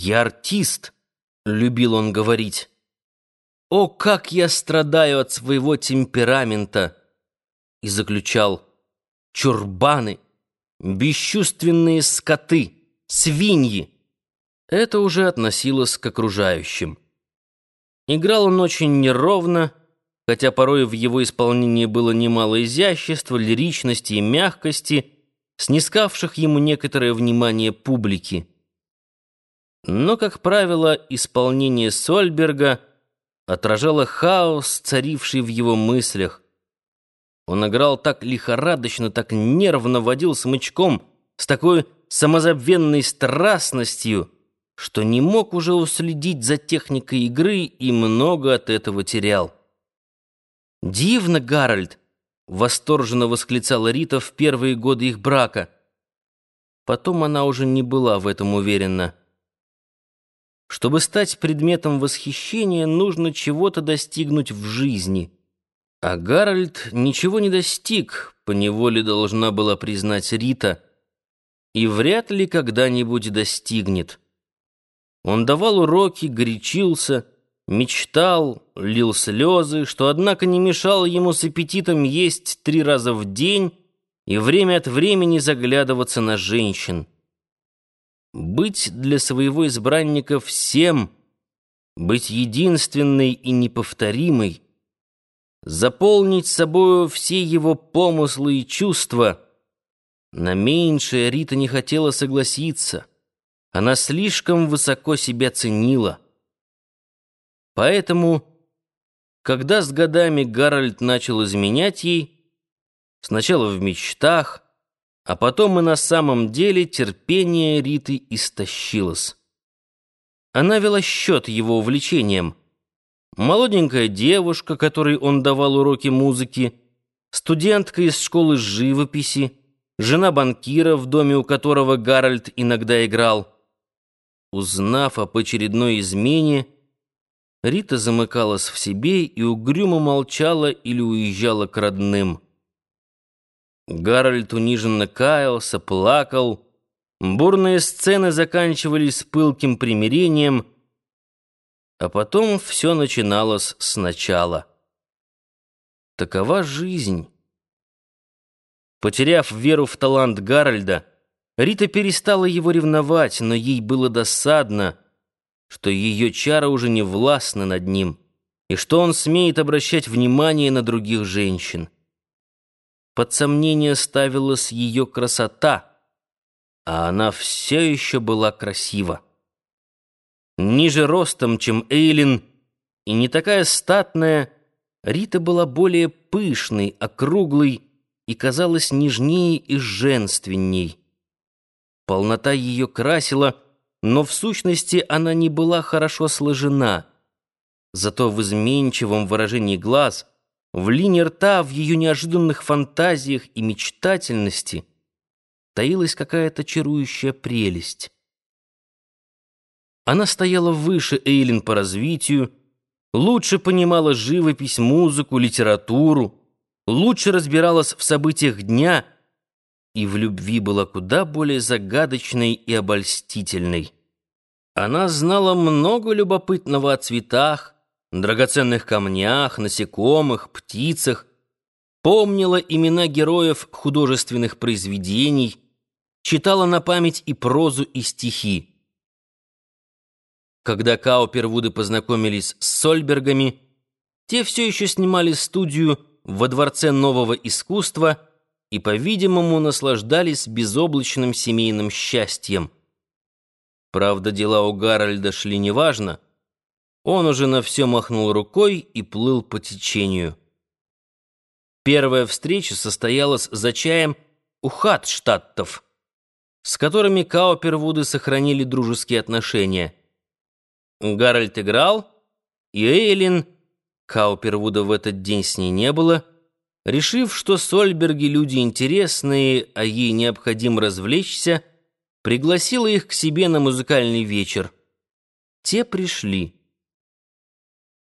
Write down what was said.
«Я артист», — любил он говорить. «О, как я страдаю от своего темперамента!» И заключал «Чурбаны, бесчувственные скоты, свиньи!» Это уже относилось к окружающим. Играл он очень неровно, хотя порой в его исполнении было немало изящества, лиричности и мягкости, снискавших ему некоторое внимание публики. Но, как правило, исполнение Сольберга отражало хаос, царивший в его мыслях. Он играл так лихорадочно, так нервно водил смычком, с такой самозабвенной страстностью, что не мог уже уследить за техникой игры и много от этого терял. «Дивно, Гарольд!» — восторженно восклицала Рита в первые годы их брака. Потом она уже не была в этом уверена. Чтобы стать предметом восхищения, нужно чего-то достигнуть в жизни. А Гарольд ничего не достиг, поневоле должна была признать Рита, и вряд ли когда-нибудь достигнет. Он давал уроки, горячился, мечтал, лил слезы, что, однако, не мешало ему с аппетитом есть три раза в день и время от времени заглядываться на женщин быть для своего избранника всем, быть единственной и неповторимой, заполнить собою все его помыслы и чувства. На меньшее Рита не хотела согласиться. Она слишком высоко себя ценила. Поэтому, когда с годами Гарольд начал изменять ей, сначала в мечтах, а потом и на самом деле терпение Риты истощилось. Она вела счет его увлечениям. Молоденькая девушка, которой он давал уроки музыки, студентка из школы живописи, жена банкира, в доме у которого Гарольд иногда играл. Узнав об очередной измене, Рита замыкалась в себе и угрюмо молчала или уезжала к родным. Гарольд униженно каялся, плакал. Бурные сцены заканчивались пылким примирением, а потом все начиналось сначала. Такова жизнь. Потеряв веру в талант Гарольда, Рита перестала его ревновать, но ей было досадно, что ее чары уже не властны над ним, и что он смеет обращать внимание на других женщин. Под сомнение ставилась ее красота, а она все еще была красива. Ниже ростом, чем Эйлин, и не такая статная, Рита была более пышной, округлой и казалась нежнее и женственней. Полнота ее красила, но в сущности она не была хорошо сложена. Зато в изменчивом выражении глаз — в линии рта, в ее неожиданных фантазиях и мечтательности таилась какая-то чарующая прелесть. Она стояла выше Эйлин по развитию, лучше понимала живопись, музыку, литературу, лучше разбиралась в событиях дня и в любви была куда более загадочной и обольстительной. Она знала много любопытного о цветах, драгоценных камнях, насекомых, птицах, помнила имена героев художественных произведений, читала на память и прозу, и стихи. Когда Каупервуды познакомились с Сольбергами, те все еще снимали студию во Дворце нового искусства и, по-видимому, наслаждались безоблачным семейным счастьем. Правда, дела у Гарольда шли неважно — он уже на все махнул рукой и плыл по течению. Первая встреча состоялась за чаем у Хатштадтов, с которыми Каупервуды сохранили дружеские отношения. Гарольд играл, и Эйлин, Каупервуда в этот день с ней не было, решив, что Сольберги люди интересные, а ей необходимо развлечься, пригласила их к себе на музыкальный вечер. Те пришли.